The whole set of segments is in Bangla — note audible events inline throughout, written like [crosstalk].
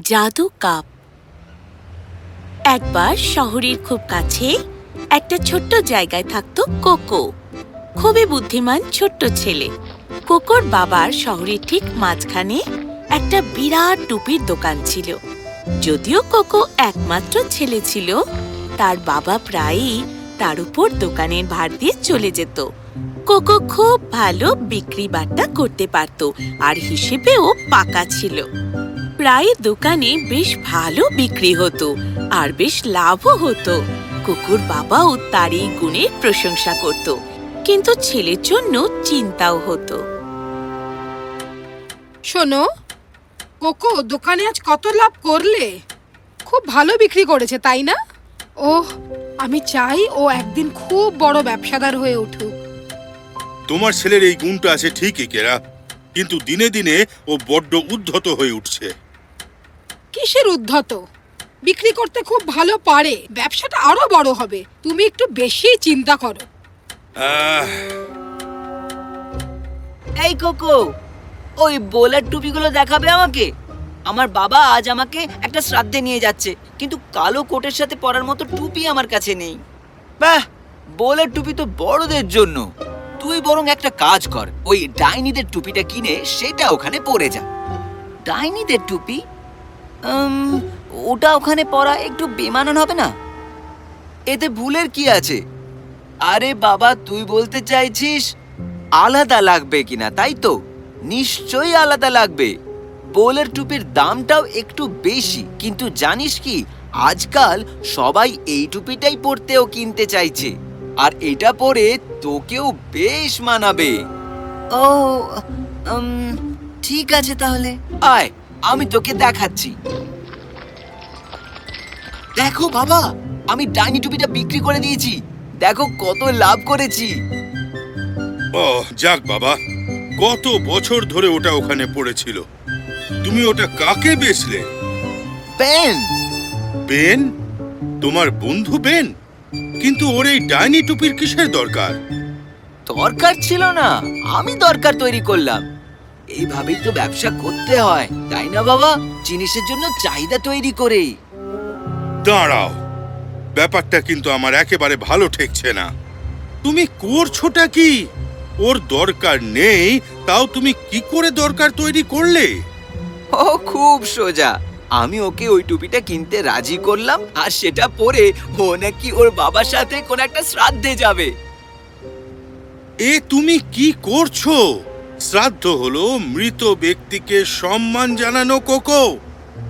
জাদু কাপ। একবার শহরের খুব কাছে একটা ছোট্ট জায়গায় থাকতো কোকো। খুবই বুদ্ধিমান ছোট্ট ছেলে। কোকোর বাবার শহরের ঠিক মাঝখানে একটা বিরাট টুপির দোকান ছিল। যদিও কোকো একমাত্র ছেলে ছিল, তার বাবা প্রায়ই তার উপর দোকানের ভার দিয়ে চলে যেত। কোকো খুব ভালো বিক্রি বাট্টা করতে পারত, আর হিসেবেও পাকা ছিল। প্রায় দোকানে বেশ ভালো বিক্রি হতো, আর বেশ লাভও হতো। কুকুর বাবাও তার এই গুণের প্রশংসা করত, কিন্তু ছেলের জন্য চিন্তাও হতো। শোনো, কোকো, দোকানে আজ কত লাভ করলে? খুব ভালো বিক্রি করেছে, তাই না? ওহ, আমি চাই ও একদিন খুব বড় ব্যবসাদার হয়ে উঠুক। তোমার ছেলের এই গুণটা আছে ঠিকই কেরা। কিন্তু দিনে দিনে ও বড্ড উদ্ধত হয়ে উঠছে। কিসের উদ্ধত? বিক্রি করতে খুব ভালো পারে ব্যবসাটা আরও বড় হবে। তুমি একটু বেশি চিন্তা করো। এই কোকো ওই বোলার টুপিগুলো দেখাবে আমাকে? আমার বাবা আজ আমাকে একটা শ্রাদ্ধে নিয়ে যাচ্ছে কিন্তু কালো কোটের সাথে পরার মতো টুপি আমার কাছে নেই। বাহ বোলার টুপি তো বড়দের জন্য। তুই বরং একটা কাজ কর ওই ডাইনিদের টুপিটা কিনে সেটা ওখানে পরে যা। ডাইনিদের টুপি? ওটা ওখানে পরা একটু বেমানান হবে না? এতে ভুলের কি আছে? আরে বাবা তুই বলতে চাইছিস আলাদা লাগবে কিনা তাই তো? নিশ্চয়ই আলাদা লাগবে। বোলের টুপির দামটাও একটু বেশি কিন্তু জানিস কি আজকাল সবাই এই টুপিটাই পরতেও কিনতে চাইছে। আর এটা পরে তোকেও বেশ মানাবে। ও উম, ঠিক আছে তাহলে। আয় আমি তোকে দেখাচ্ছি। দেখো বাবা আমি ডাইনি টুপিটা বিক্রি করে দিয়েছি। দেখো কত লাভ করেছি। ও যাক বাবা কত বছর ধরে ওটা ওখানে পড়েছিল। তুমি ওটা কাকে বেচলে? পেন। বেন তোমার বন্ধু বেন কিন্তু ওর এই ডাইনি টুপির কিসের দরকার? দরকার ছিল না। আমি দরকার তৈরি করলাম। এইভাবেই তো ব্যবসা করতে হয় তাই না বাবা? জিনিসের জন্য চাহিদা তৈরি করে দাঁড়াও। ব্যাপারটা কিন্তু আমার একেবারে ভালো ঠেকছে না। তুমি করছোটা কি? ওর দরকার নেই তাও তুমি কি করে দরকার তৈরি করলে? ও খুব সোজা। আমি ওকে ওই টুপিটা কিনতে রাজি করলাম, আর সেটা পরে ও নাকি ওর বাবার সাথে কোন একটা শ্রাদ্ধে যাবে। এ তুমি কি করছ? শ্রাদ্ধ হলো মৃত ব্যক্তিকে সম্মান জানানো, কোকো।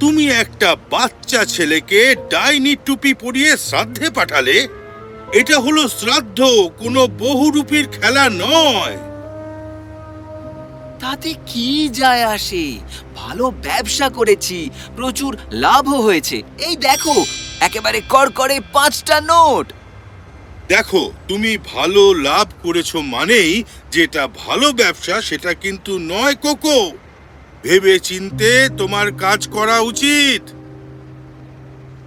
তুমি একটা বাচ্চা ছেলেকে ডাইনি টুপি পরিয়ে শ্রাদ্ধে পাঠালে, এটা হলো শ্রাদ্ধ, কোনো বহুরূপীর খেলা নয়। তাতে কি যায় আসে? ভালো ব্যবসা করেছি প্রচুর লাভও হয়েছে। এই দেখো একেবারে কড়কড়ে পাঁচটা নোট। দেখো তুমি ভালো লাভ করেছ মানেই যেটা ভালো ব্যবসা সেটা কিন্তু নয় কোকো। ভেবে চিনতে তোমার কাজ করা উচিত।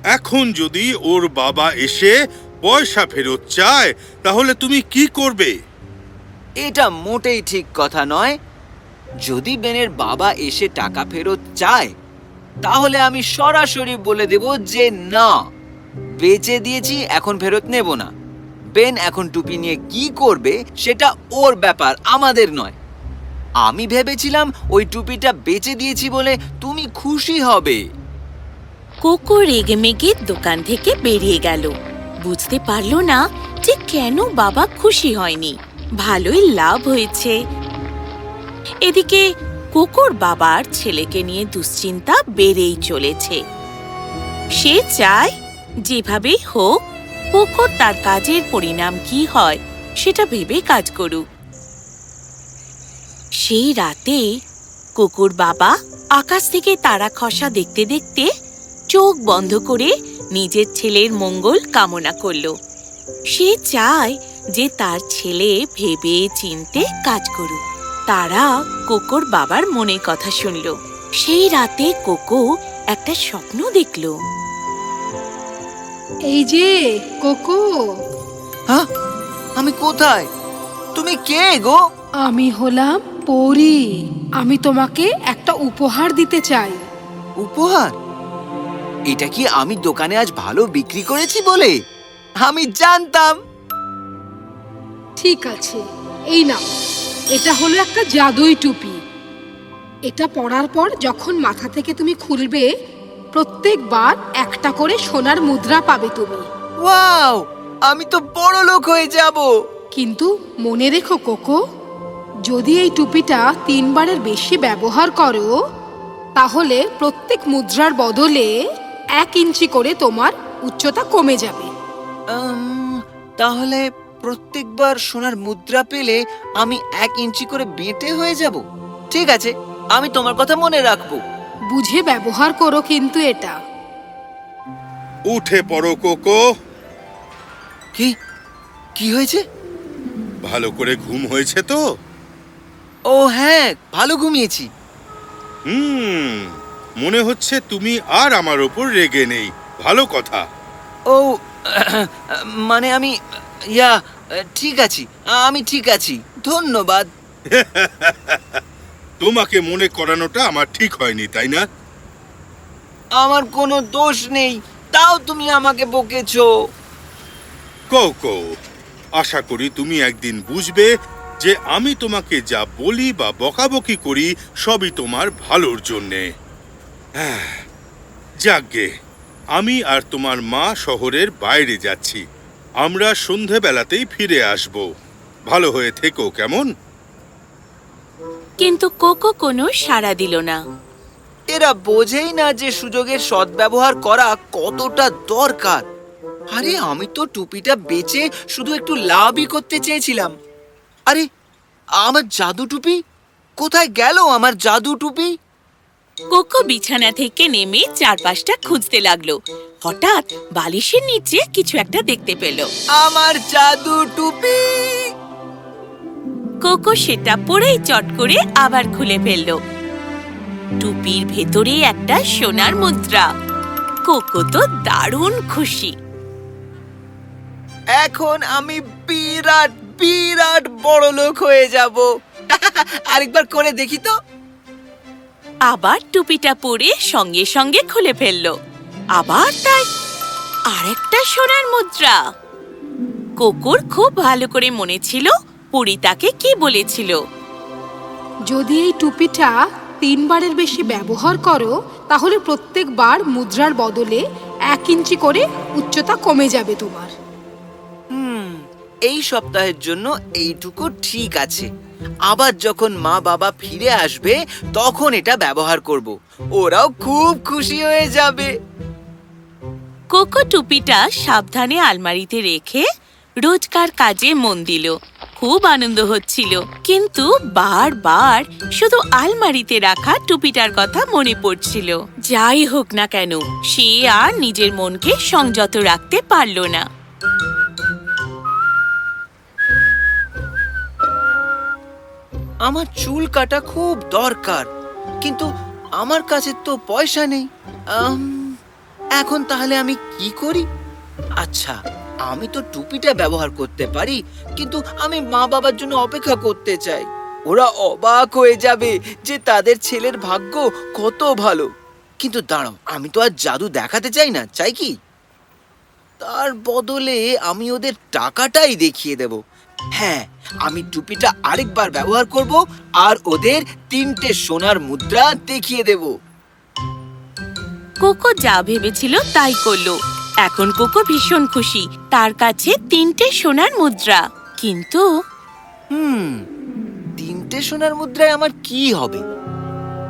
এখন যদি ওর বাবা এসে পয়সা ফেরত চায় তাহলে তুমি কি করবে? এটা মোটেই ঠিক কথা নয়। যদি বেনের বাবা এসে টাকা ফেরত চায়, তাহলে আমি সরাসরি বলে দেব যে না, বেচে দিয়েছি, এখন ফেরত নেব না। বেন এখন টুপি নিয়ে কি করবে সেটা ওর ব্যাপার, আমাদের নয়। আমি ভেবেছিলাম ওই টুপিটা বেচে দিয়েছি বলে তুমি খুশি হবে। কোকো রেগেমেগে দোকান থেকে বেরিয়ে গেল। বুঝতে পারল না যে কেন বাবা খুশি হয়নি। ভালোই লাভ হয়েছে। এদিকে কুকুর বাবার ছেলেকে নিয়ে দুশ্চিন্তা বেড়েই চলেছে। সে চায় যেভাবেই হোক কুকুর তার কাজের পরিণাম কি হয় সেটা ভেবে কাজ করুক। সেই রাতে কুকুর বাবা আকাশ থেকে তারা খসা দেখতে দেখতে চোখ বন্ধ করে নিজের ছেলের মঙ্গল কামনা করল। সে চায় যে তার ছেলে ভেবে চিনতে কাজ করুক। তারা কোকোর বাবার মনের কথা শুনল। সেই রাতে কোকো একটা স্বপ্ন দেখল। এই যে কোকো। হ্যাঁ? আমি কোথায়? তুমি কে গো? আমি হলাম পরি। আমি তোমাকে একটা উপহার দিতে চাই। উপহার? এটা কি আমি দোকানে আজ ভালো বিক্রি করেছি বলে? আমি জানতাম। ঠিক আছে এই নাও। এটা হলো একটা জাদুই টুপি। এটা পরার পর যখন মাথা থেকে তুমি খুলবে প্রত্যেকবার একটা করে সোনার মুদ্রা পাবে তুমি। ওয়াও! আমি তো বড় লোক হয়ে যাব। কিন্তু মনে রেখো কোকো যদি এই টুপিটা তিনবারের বেশি ব্যবহার করো তাহলে প্রত্যেক মুদ্রার বদলে এক ইঞ্চি করে তোমার উচ্চতা কমে যাবে। তাহলে প্রত্যেকবার সোনার মুদ্রা পেলে আমি এক ইঞ্চি করে বেঁটে হয়ে যাব। ঠিক আছে আমি তোমার কথা মনে রাখব। বুঝে ব্যবহার করো কিন্তু এটা। উঠে পড়ো কোকো। কি? কি হয়েছে? ভালো করে ঘুম হয়েছে তো? ও হ্যাঁ ভালো ঘুমিয়েছি। হুম মনে হচ্ছে তুমি আর আমার ওপর রেগে নেই। ভালো কথা। ও [clears throat] মানে আমি ইয়া ঠিক আছি। আমি ঠিক আছি। ধন্যবাদ। [laughs] তোমাকে মনে করানোটা আমার ঠিক হয়নি তাই না? আমার কোনো দোষ নেই। তাও তুমি আমাকে বকেছো। কোকো আশা করি তুমি একদিন বুঝবে যে আমি তোমাকে যা বলি বা বকাবকি করি সবই তোমার ভালোর জন্যে। হ্যাঁ, যাকগে আমি আর তোমার মা শহরের বাইরে যাচ্ছি। আমরা সন্ধেবেলাতেই ফিরে আসব। ভালো হয়ে থেকো কেমন? কিন্তু কোকো কোনো সাড়া দিল না। এরা বোঝেই না যে সুযোগের সদ্ব্যবহার করা কতটা দরকার। আরে আমি তো টুপিটা বেচে শুধু একটু লাভই করতে চেয়েছিলাম। আরে আমার জাদু টুপি? কোথায় গেল আমার জাদু টুপি? কোকো বিছানা থেকে নেমে চারপাশটা খুঁজতে লাগল। হঠাৎ বালিশের নিচে কিছু একটা দেখতে পেল। আমার জাদু টুপি। কোকো সেটা পরেই চট করে আবার খুলে ফেলল। টুপির ভেতরে একটা সোনার মুদ্রা। কোকো তো দারুণ খুশি। এখন আমি বিরাট বিরাট বড় লোক হয়ে যাব। [laughs] আরেকবার করে দেখি তো। আবার টুপিটা পরে সঙ্গে সঙ্গে খুলে ফেলল। আবার তাই। আরেকটা সোনার মুদ্রা। কোকোর খুব ভালো করে মনে ছিল পরি তাকে কি বলেছিল। যদি এই টুপিটা তিনবারের বেশি ব্যবহার করো তাহলে প্রত্যেকবার মুদ্রার বদলে এক ইঞ্চি করে উচ্চতা কমে যাবে তোমার। হুম এই সপ্তাহের জন্য এইটুকু ঠিক আছে। আবার যখন মা বাবা ফিরে আসবে তখন এটা ব্যবহার করব। ওরাও খুব খুশি হয়ে যাবে। কোকো টুপিটা সাবধানে আলমারিতে রেখে রোজকার কাজে মন দিল। খুব আনন্দ হচ্ছিল। কিন্তু বারবার শুধু আলমারিতে রাখা টুপিটার কথা মনে পড়ছিল। যাই হোক না কেন, সে আর নিজের মনকে সংযত রাখতে পারল না। আমার চুল কাটা খুব দরকার, কিন্তু আমার কাছে তো পয়সা নেই। এখন তাহলে আমি কি করি? আচ্ছা আমি তো টুপিটা ব্যবহার করতে পারি, কিন্তু আমি মা বাবার জন্য অপেক্ষা করতে চাই। ওরা অবাক হয়ে যাবে যে তাদের ছেলের ভাগ্য কত ভালো। কিন্তু দাঁড়াও, আমি তো আর জাদু দেখাতে চাই না, চাই কি? তার বদলে আমি ওদের টাকাটাই দেখিয়ে দেব। হ্যাঁ আমি টুপিটা আরেকবার ব্যবহার করব আর ওদের তিনটে সোনার মুদ্রা দেখিয়ে দেব। কোকো যা ভেবেছিল তাই করল। এখন কোকো ভীষণ খুশি। তার কাছে তিনটে সোনার মুদ্রা। কিন্তু হুম তিনটে সোনার মুদ্রায় আমার কি হবে?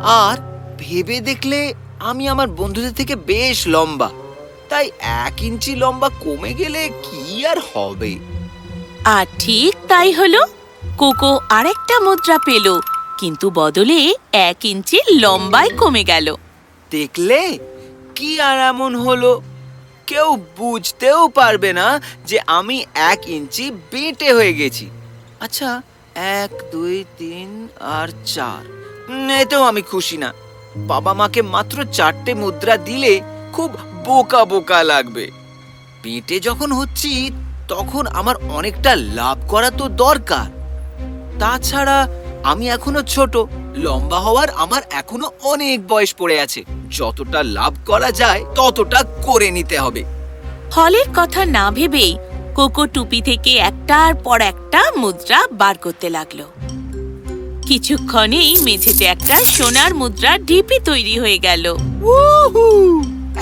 আর ভেবে দেখলে আমি আমার বন্ধুদের থেকে বেশ লম্বা। তাই এক ইঞ্চি লম্বা কমে গেলে কি আর হবে? আর ঠিক তাই হলো। কোকো আরেকটা মুদ্রা পেল কিন্তু বদলে এক ইঞ্চি লম্বায় কমে গেল। দেখলে? কি আর এমন হলো? কেউ বুঝতেও পারবে না যে আমি এক ইঞ্চি বেঁটে হয়ে গেছি। আচ্ছা এক, দুই, তিন আর চার। এতেও আমি খুশি না। বাবা মাকে মাত্র চারটে মুদ্রা দিলে খুব বোকা বোকা লাগবে। বেঁটে যখন হচ্ছি, তখন আমার অনেকটা লাভ করা তো দরকার। তাছাড়া আমি এখনও ছোট। লম্বা হওয়ার আমার এখনও অনেক বয়স পড়ে আছে। যতটা লাভ করা যায় ততটা করে নিতে হবে। ফলের কথা না ভেবেই কোকো টুপি থেকে একটার পর একটা মুদ্রা বার করতে লাগল। কিছুক্ষণেই মেঝেতে একটা সোনার মুদ্রা ঢিপি তৈরি হয়ে গেল!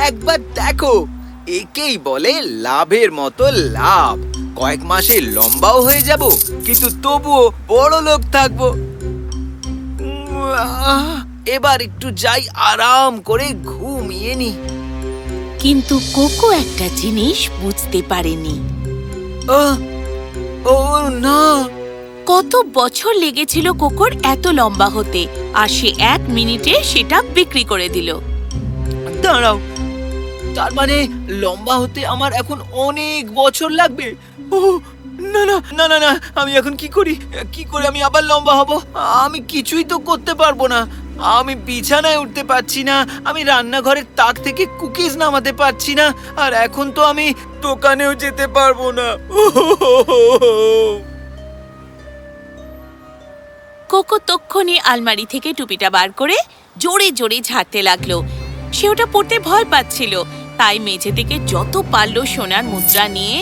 একবার দেখো একেই বলে লাভের মতো লাভ। কয়েক মাসে লম্বাও হয়ে যাব কিন্তু তবুও বড় লোক থাকব। এবার একটু যাই আরাম করে ঘুমিয়ে নি। কিন্তু কোকো একটা জিনিস বুঝতে পারেনি। ও না। কত বছর লেগেছিল কোকোর এত লম্বা হতে আর সে এক মিনিটে সেটা বিক্রি করে দিল। দাঁড়াও। তার মানে লম্বা হতে আমার এখন অনেক বছর লাগবে। না না না না না, আমি এখন কি করি? কি করে আমি আবার লম্বা হব? আমি কিছুই তো করতে পারব না। আমি বিছানায় উঠতে পারছি না, আমি রান্নাঘরের তাক থেকে কুকিজ নামাতে পারছি না, আর এখন তো আমি দোকানেও যেতে পারব না। কোকো তক্ষণি আলমারি থেকে টুপিটা বার করে জোরে জোরে ঝাড়তে লাগল। সে ওটা পড়তে ভয় পাচ্ছিল। তাই মেঝে থেকে যত পারল সোনার মুদ্রা নিয়ে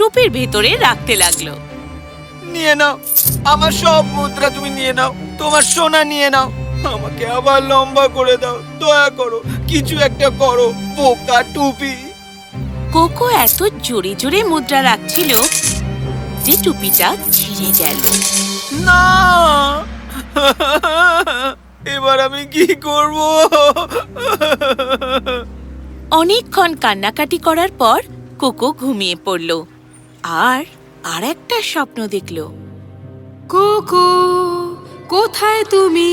টুপির ভেতরে রাখতে লাগল। নিয়ে নাও। আমার সব মুদ্রা তুমি নিয়ে নাও। তোমার সোনা নিয়ে নাও। আমাকে আবার লম্বা করে দাও। দয়া করো কিছু একটা করো। বোকা টুপি। কোকো এত জোরে জোরে মুদ্রা রাখছিল যে টুপিটা ছিঁড়ে গেল। না! এবার আমি কি করব? অনেকক্ষণ কান্নাকাটি করার পর কোকো ঘুমিয়ে পড়ল। আর আর একটা স্বপ্ন দেখল। কোকো কোথায় তুমি?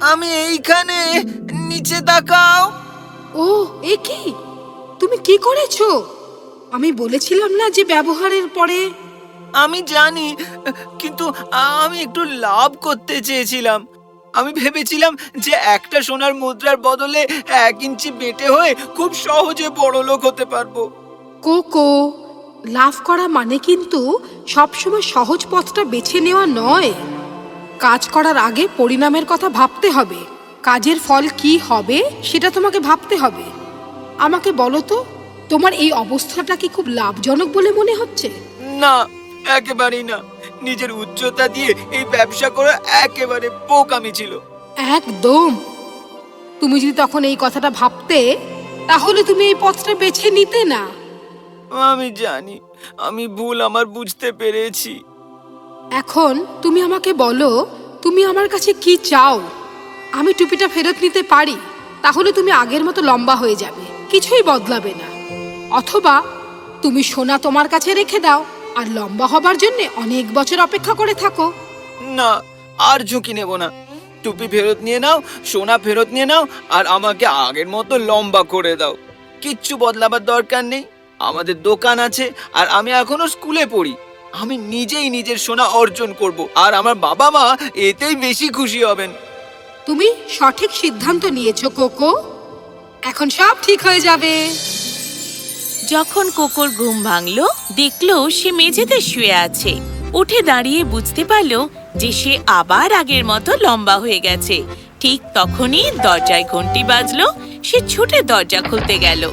আমি এইখানে নিচে তাকাও। ও এ কি? তুমি কি করেছ? আমি বলেছিলাম না যে ব্যবহারের পরে। আমি জানি কিন্তু আমি একটু লাভ করতে চেয়েছিলাম। আমি ভেবেছিলাম যে একটা সোনার মুদ্রার বদলে এক ইঞ্চি বেটে হয়ে খুব সহজে বড় লোক হতে পারব। কোকো লাভ করা মানে কিন্তু সবসময় সহজ পথটা বেছে নেওয়া নয়। কাজ করার আগে পরিণামের কথা ভাবতে হবে। কাজের ফল কি হবে সেটা তোমাকে ভাবতে হবে। আমাকে বলো তো তোমার এই অবস্থাটা কি খুব লাভজনক বলে মনে হচ্ছে? না একেবারেই না। নিজের উচ্চতা দিয়ে এই ব্যবসা করা একেবারে বোকামি ছিল। একদম। তুমি যদি তখন এই কথাটা ভাবতে তাহলে তুমি এই পথটা বেছে নিতে না। আমি জানি আমি ভুল আমার বুঝতে পেরেছি। এখন তুমি আমাকে বলো তুমি আমার কাছে কি চাও? আমি টুপিটা ফেরত নিতে পারি তাহলে তুমি আগের মতো লম্বা হয়ে যাবে কিছুই বদলাবে না। অথবা তুমি সোনা তোমার কাছে রেখে দাও আর লম্বা হবার জন্য অনেক বছর অপেক্ষা করে থাকো। না আর ঝুঁকি নেব না। টুপি ফেরত নিয়ে নাও সোনা ফেরত নিয়ে নাও আর আমাকে আগের মতো লম্বা করে দাও। কিচ্ছু বদলাবার দরকার নেই। আমাদের দোকান আছে আর আমি এখনও স্কুলে পড়ি। আমি নিজেই নিজের সোনা অর্জন করব আর আমার বাবা মা এতেই বেশি খুশি হবেন। তুমি সঠিক সিদ্ধান্ত নিয়েছো কোকো। এখন সব ঠিক হয়ে যাবে। যখন কোকোর ঘুম ভাঙলো দেখল সে মেঝেতে শুয়ে আছে। উঠে দাঁড়িয়ে বুঝতে পারল যে সে আবার আগের মতো লম্বা হয়ে গেছে। ঠিক তখনই দরজায় ঘন্টি বাজলো সে ছুটে দরজা খুলতে গেল।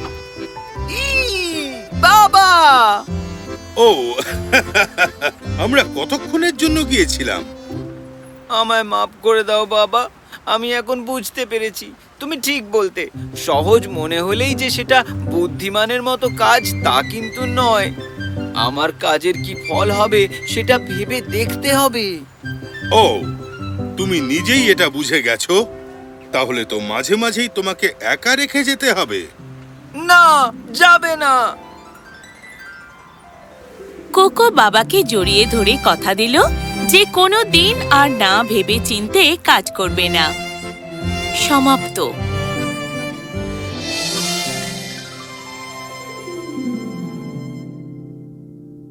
বাবা! ও [laughs] আমরা কতক্ষণের জন্য গিয়েছিলাম? আমায় মাফ করে দাও বাবা আমি এখন বুঝতে পেরেছি। তুমি ঠিক বলতে সহজ মনে হলেই যে সেটা বুদ্ধিমানের মতো কাজ তা কিন্তু নয়। আমার কাজের কি ফল হবে সেটা ভেবে দেখতে হবে। ও তুমি নিজেই এটা বুঝে গেছো? তাহলে তো মাঝে মাঝেই তোমাকে একা রেখে যেতে হবে। না যাবে না। কোকো বাবাকে জড়িয়ে ধরে কথা দিল যে কোনো দিন আর না ভেবে চিনতে কাজ করবে না। সমাপ্ত।